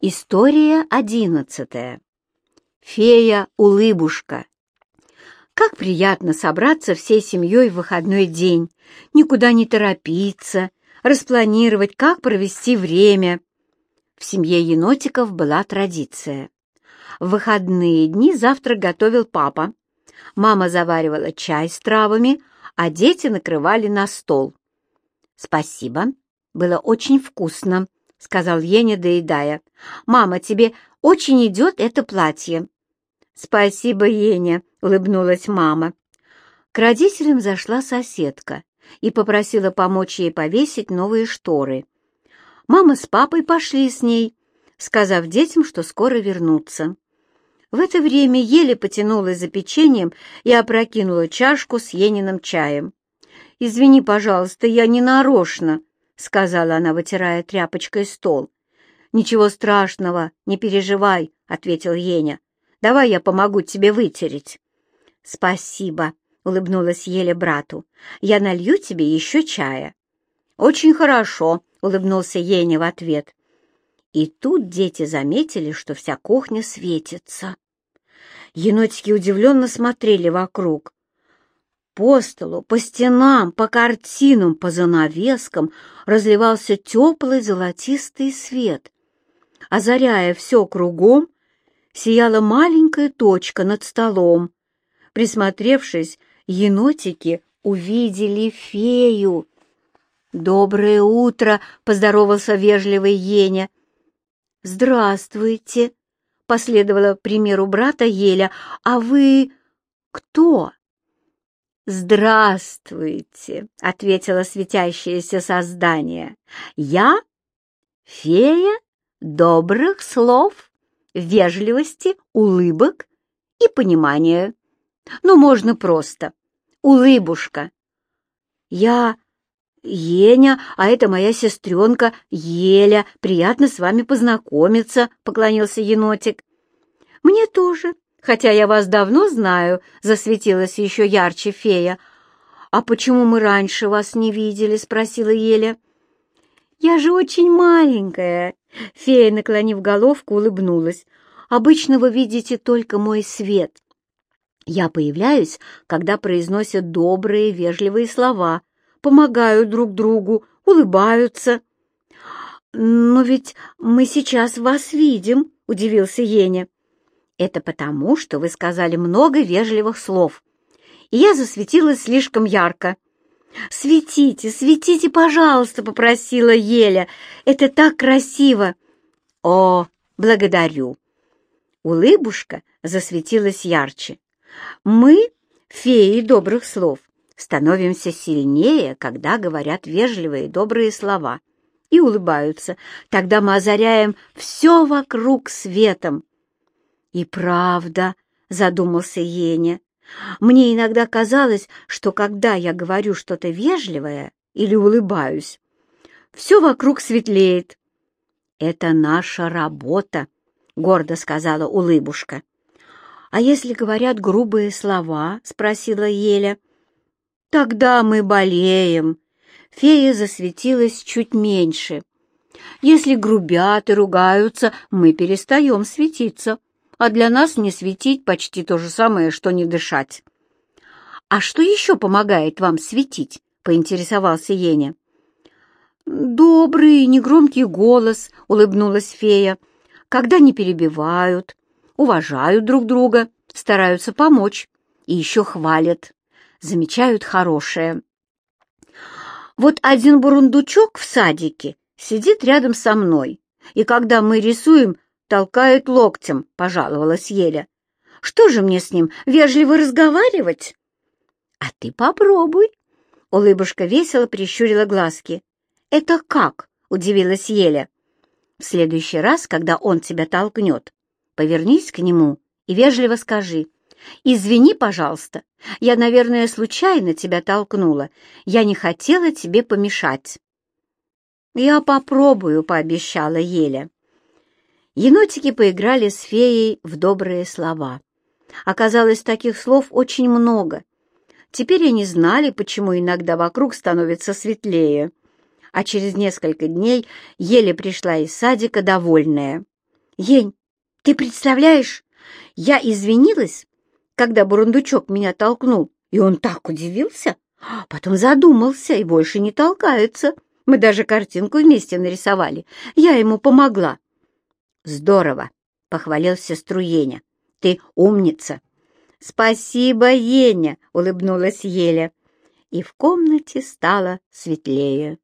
История одиннадцатая. Фея-улыбушка. Как приятно собраться всей семьей в выходной день, никуда не торопиться, распланировать, как провести время. В семье енотиков была традиция. В выходные дни завтрак готовил папа. Мама заваривала чай с травами, а дети накрывали на стол. «Спасибо, было очень вкусно», — сказал Еня, доедая. «Мама, тебе очень идет это платье». «Спасибо, Еня», — улыбнулась мама. К родителям зашла соседка и попросила помочь ей повесить новые шторы. Мама с папой пошли с ней, сказав детям, что скоро вернутся. В это время еле потянулась за печеньем и опрокинула чашку с Ениным чаем. «Извини, пожалуйста, я не нарочно», — сказала она, вытирая тряпочкой стол. «Ничего страшного, не переживай», — ответил Еня. «Давай я помогу тебе вытереть». «Спасибо», — улыбнулась Еле брату. «Я налью тебе еще чая». «Очень хорошо», — улыбнулся Еня в ответ. И тут дети заметили, что вся кухня светится. Енотики удивленно смотрели вокруг. По столу, по стенам, по картинам, по занавескам разливался теплый золотистый свет. Озаряя все кругом, сияла маленькая точка над столом. Присмотревшись, енотики увидели фею. «Доброе утро!» — поздоровался вежливый Еня. «Здравствуйте!» — последовала примеру брата Еля. «А вы кто?» «Здравствуйте!» — ответило светящееся создание. «Я — фея добрых слов, вежливости, улыбок и понимания. Ну, можно просто. Улыбушка. Я Еня, а это моя сестренка Еля. Приятно с вами познакомиться», — поклонился енотик. «Мне тоже», хотя я вас давно знаю», — засветилась еще ярче фея. «А почему мы раньше вас не видели?» — спросила Еля. «Я же очень маленькая», — фея, наклонив головку, улыбнулась. «Обычно вы видите только мой свет. Я появляюсь, когда произносят добрые, вежливые слова, помогают друг другу, улыбаются». «Но ведь мы сейчас вас видим», — удивился Еня. Это потому, что вы сказали много вежливых слов, и я засветилась слишком ярко. «Светите, светите, пожалуйста», — попросила Еля. «Это так красиво!» «О, благодарю!» Улыбушка засветилась ярче. «Мы, феи добрых слов, становимся сильнее, когда говорят вежливые добрые слова и улыбаются. Тогда мы озаряем все вокруг светом. «И правда», — задумался Еня, — «мне иногда казалось, что когда я говорю что-то вежливое или улыбаюсь, все вокруг светлеет». «Это наша работа», — гордо сказала улыбушка. «А если говорят грубые слова?» — спросила Еля. «Тогда мы болеем». Фея засветилась чуть меньше. «Если грубят и ругаются, мы перестаем светиться а для нас не светить почти то же самое, что не дышать. «А что еще помогает вам светить?» — поинтересовался Еня. «Добрый, негромкий голос», — улыбнулась фея, «когда не перебивают, уважают друг друга, стараются помочь и еще хвалят, замечают хорошее». Вот один бурундучок в садике сидит рядом со мной, и когда мы рисуем толкает локтем», — пожаловалась Еля. «Что же мне с ним, вежливо разговаривать?» «А ты попробуй», — улыбушка весело прищурила глазки. «Это как?» — удивилась Еля. «В следующий раз, когда он тебя толкнет, повернись к нему и вежливо скажи. «Извини, пожалуйста, я, наверное, случайно тебя толкнула. Я не хотела тебе помешать». «Я попробую», — пообещала Еля. Енотики поиграли с феей в добрые слова. Оказалось, таких слов очень много. Теперь они знали, почему иногда вокруг становится светлее. А через несколько дней еле пришла из садика довольная. Ень, ты представляешь, я извинилась, когда Бурундучок меня толкнул, и он так удивился, потом задумался и больше не толкается. Мы даже картинку вместе нарисовали. Я ему помогла. Здорово, — похвалил сестру Еня. Ты умница. Спасибо, Еня, — улыбнулась Еля. И в комнате стало светлее.